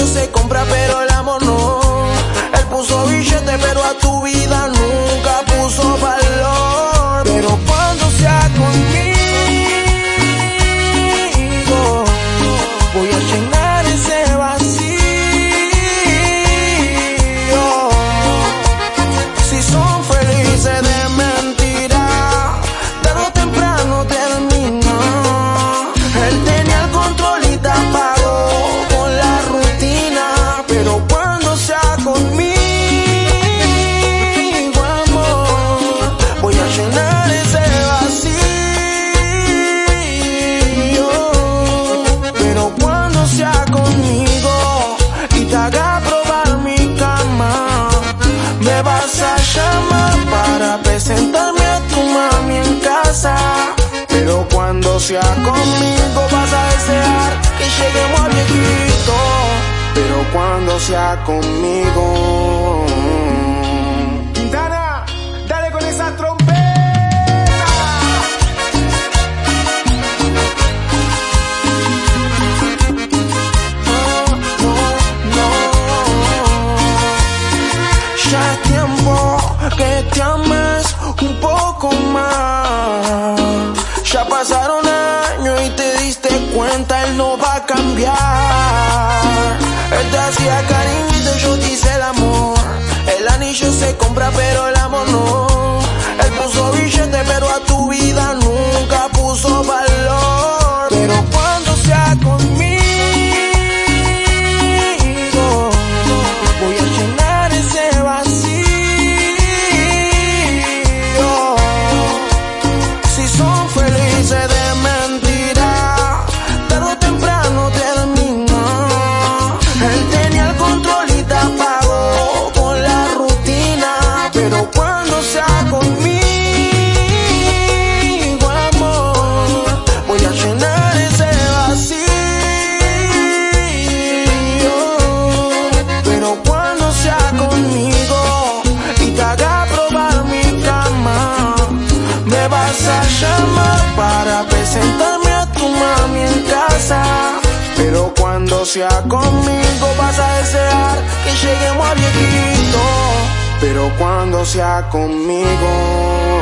se compra, pero el amor no. Él puso billete, pero a tu vida no. sea conmigo vas a desear que lleguemos a viejito, pero cuando sea conmigo va a cambiar. Él te hacía cariñito, yo te hice el amor. El anillo se compra, pero el amor no. Él puso billetes. sea conmigo vas a desear que lleguemos a viejito, pero cuando sea conmigo.